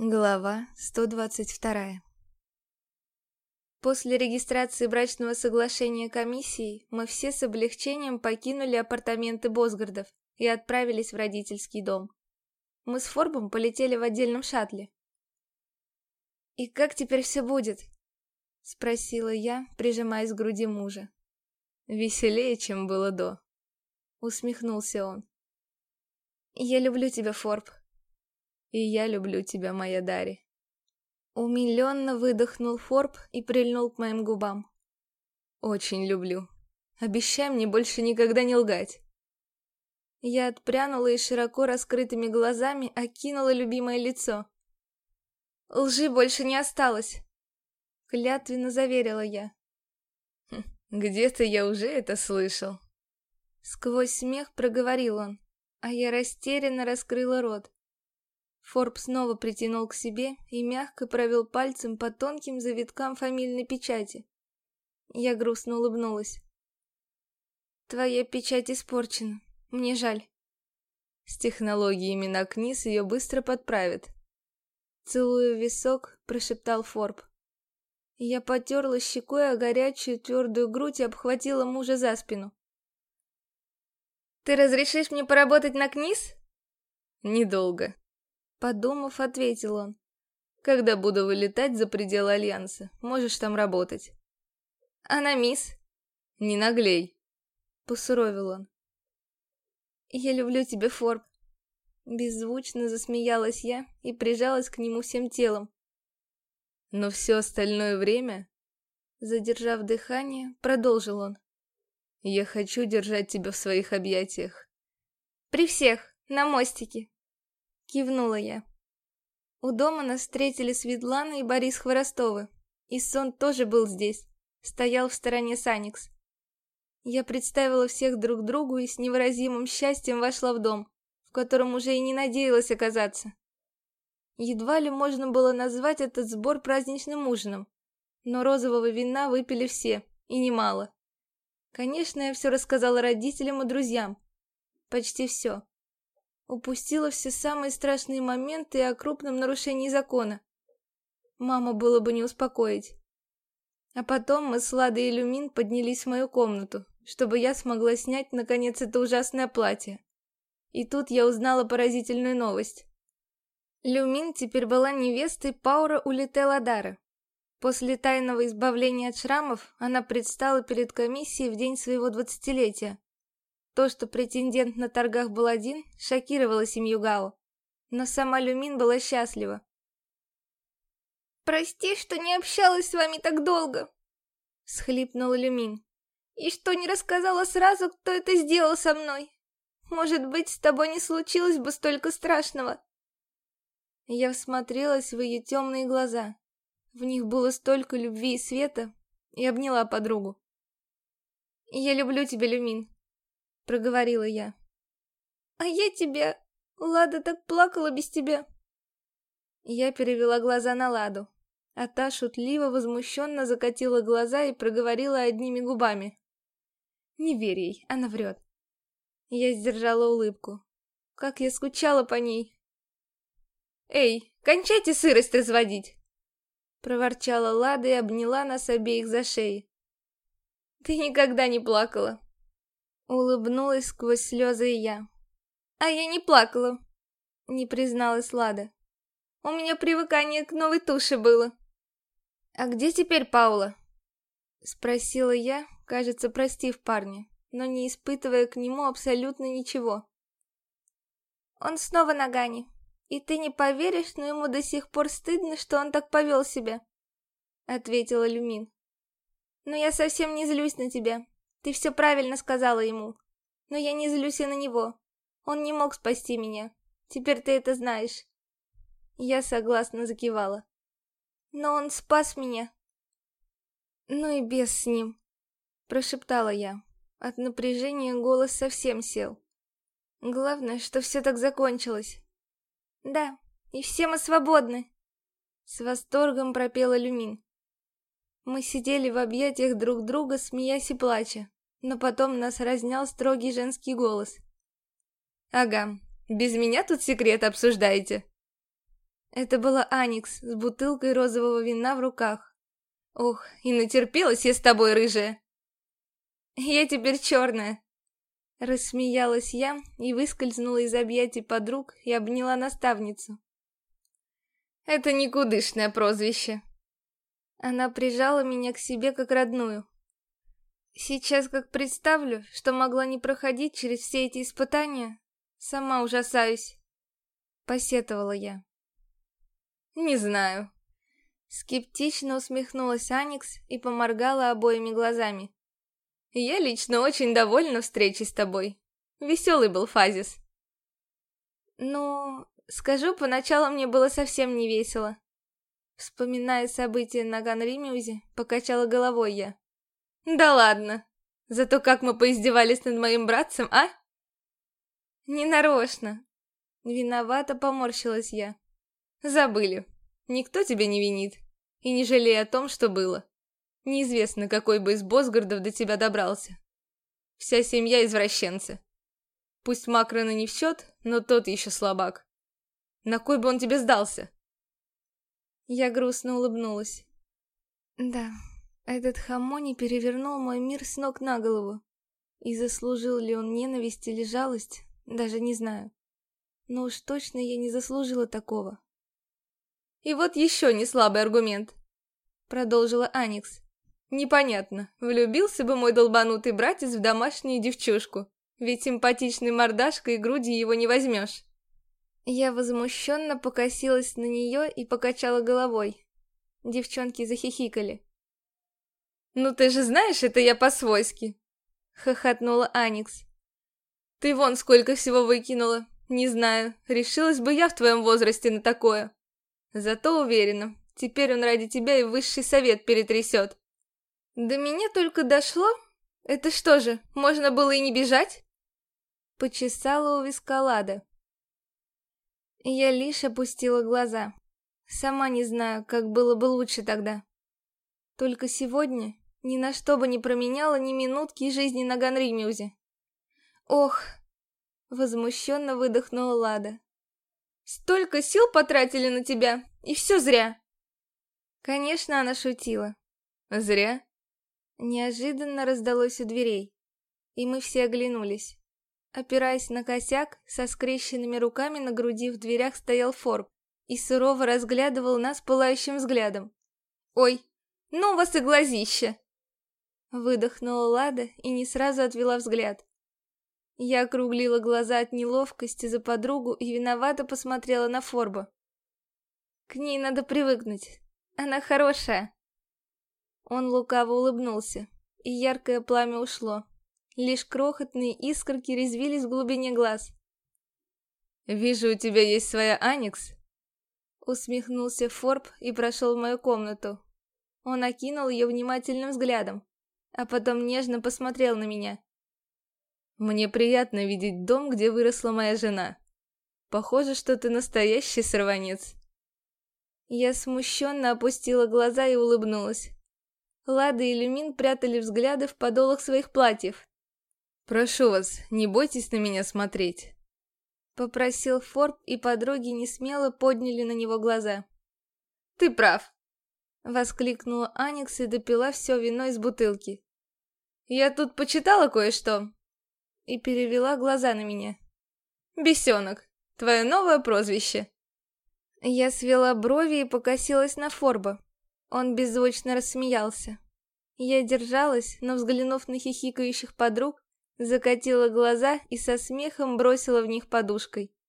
Глава 122 После регистрации брачного соглашения комиссией мы все с облегчением покинули апартаменты Босгардов и отправились в родительский дом. Мы с Форбом полетели в отдельном шаттле. «И как теперь все будет?» — спросила я, прижимаясь к груди мужа. «Веселее, чем было до», — усмехнулся он. «Я люблю тебя, Форб», и я люблю тебя, моя Дари. Умиленно выдохнул Форб и прильнул к моим губам. Очень люблю. Обещай мне больше никогда не лгать. Я отпрянула и широко раскрытыми глазами окинула любимое лицо. Лжи больше не осталось. Клятвенно заверила я. «Хм, где-то я уже это слышал. Сквозь смех проговорил он, а я растерянно раскрыла рот. Форб снова притянул к себе и мягко провел пальцем по тонким завиткам фамильной печати. Я грустно улыбнулась. «Твоя печать испорчена. Мне жаль». С технологиями на книз ее быстро подправят. Целуя висок, прошептал Форб. Я потерла щекой о горячую твердую грудь и обхватила мужа за спину. «Ты разрешишь мне поработать на книз?» «Недолго», Подумав, ответил он. Когда буду вылетать за пределы Альянса, можешь там работать. А на мисс? Не наглей. Посуровил он. Я люблю тебя, Форб. Беззвучно засмеялась я и прижалась к нему всем телом. Но все остальное время, задержав дыхание, продолжил он. Я хочу держать тебя в своих объятиях. При всех, на мостике, Кивнула я. У дома нас встретили Светлана и Борис Хворостовы. И сон тоже был здесь. Стоял в стороне Саникс. Я представила всех друг другу и с невыразимым счастьем вошла в дом, в котором уже и не надеялась оказаться. Едва ли можно было назвать этот сбор праздничным ужином, но розового вина выпили все, и немало. Конечно, я все рассказала родителям и друзьям. Почти все. Упустила все самые страшные моменты о крупном нарушении закона. Мама было бы не успокоить. А потом мы с Ладой и Люмин поднялись в мою комнату, чтобы я смогла снять, наконец, это ужасное платье. И тут я узнала поразительную новость. Люмин теперь была невестой Паура Улите Ладара. После тайного избавления от шрамов она предстала перед комиссией в день своего двадцатилетия. То, что претендент на торгах был один, шокировало семью Гао. Но сама Люмин была счастлива. «Прости, что не общалась с вами так долго», — схлипнула Люмин. «И что не рассказала сразу, кто это сделал со мной. Может быть, с тобой не случилось бы столько страшного». Я всмотрелась в ее темные глаза. В них было столько любви и света, и обняла подругу. «Я люблю тебя, Люмин проговорила я. «А я тебя... Лада так плакала без тебя!» Я перевела глаза на Ладу, а та шутливо, возмущенно закатила глаза и проговорила одними губами. «Не верь ей, она врет». Я сдержала улыбку. Как я скучала по ней. «Эй, кончайте сырость разводить!» Проворчала Лада и обняла нас обеих за шеи. «Ты никогда не плакала!» Улыбнулась сквозь слезы и я. А я не плакала, не призналась Лада. У меня привыкание к новой туше было. А где теперь Паула? Спросила я, кажется, простив парня, но не испытывая к нему абсолютно ничего. Он снова на Гане. И ты не поверишь, но ему до сих пор стыдно, что он так повел себя. Ответила Люмин. Но я совсем не злюсь на тебя. Ты все правильно сказала ему. Но я не злюсь и на него. Он не мог спасти меня. Теперь ты это знаешь. Я согласно закивала. Но он спас меня. Ну и без с ним. Прошептала я. От напряжения голос совсем сел. Главное, что все так закончилось. Да, и все мы свободны. С восторгом пропела Люмин. Мы сидели в объятиях друг друга, смеясь и плача, но потом нас разнял строгий женский голос. «Ага, без меня тут секрет обсуждаете?» Это была Аникс с бутылкой розового вина в руках. Ох, и натерпелась я с тобой, рыжая. Я теперь черная. Рассмеялась я и выскользнула из объятий подруг и обняла наставницу. Это никудышное прозвище. Она прижала меня к себе как родную. Сейчас как представлю, что могла не проходить через все эти испытания, сама ужасаюсь. Посетовала я. Не знаю. Скептично усмехнулась Аникс и поморгала обоими глазами. Я лично очень довольна встречей с тобой. Веселый был Фазис. Ну, скажу, поначалу мне было совсем не весело. Вспоминая события на Ганримюзе, покачала головой я. Да ладно. Зато как мы поиздевались над моим братцем, а? Не нарочно. Виновато поморщилась я. Забыли. Никто тебя не винит. И не жалей о том, что было. Неизвестно, какой бы из Босгардов до тебя добрался. Вся семья извращенцы. Пусть Макрона не в счет, но тот еще слабак. На кой бы он тебе сдался? Я грустно улыбнулась. Да, этот Хамони перевернул мой мир с ног на голову. И заслужил ли он ненависть или жалость, даже не знаю. Но уж точно я не заслужила такого. И вот еще не слабый аргумент, продолжила Аникс. Непонятно, влюбился бы мой долбанутый братец в домашнюю девчушку, ведь симпатичной мордашкой и груди его не возьмешь. Я возмущенно покосилась на нее и покачала головой. Девчонки захихикали. «Ну ты же знаешь, это я по-свойски!» — хохотнула Аникс. «Ты вон сколько всего выкинула. Не знаю, решилась бы я в твоем возрасте на такое. Зато уверена, теперь он ради тебя и высший совет перетрясет. До меня только дошло. Это что же, можно было и не бежать? Почесала у виска Лада. Я лишь опустила глаза. Сама не знаю, как было бы лучше тогда. Только сегодня ни на что бы не променяла ни минутки жизни на Ганримюзе. Ох, возмущенно выдохнула Лада. Столько сил потратили на тебя, и все зря. Конечно, она шутила. Зря. Неожиданно раздалось у дверей, и мы все оглянулись. Опираясь на косяк, со скрещенными руками на груди в дверях стоял Форб и сурово разглядывал нас пылающим взглядом. «Ой, ну вас и глазище!» Выдохнула Лада и не сразу отвела взгляд. Я округлила глаза от неловкости за подругу и виновато посмотрела на Форба. К ней надо привыкнуть. Она хорошая. Он лукаво улыбнулся, и яркое пламя ушло. Лишь крохотные искорки резвились в глубине глаз. «Вижу, у тебя есть своя Аникс?» Усмехнулся Форб и прошел в мою комнату. Он окинул ее внимательным взглядом, а потом нежно посмотрел на меня. Мне приятно видеть дом, где выросла моя жена. Похоже, что ты настоящий сорванец. Я смущенно опустила глаза и улыбнулась. Лада и Люмин прятали взгляды в подолах своих платьев. «Прошу вас, не бойтесь на меня смотреть», — попросил Форб, и подруги несмело подняли на него глаза. «Ты прав», — воскликнула Аникс и допила все вино из бутылки. «Я тут почитала кое-что и перевела глаза на меня. «Бесенок, твое новое прозвище!» Я свела брови и покосилась на Форба. Он беззвучно рассмеялся. Я держалась, но, взглянув на хихикающих подруг, закатила глаза и со смехом бросила в них подушкой.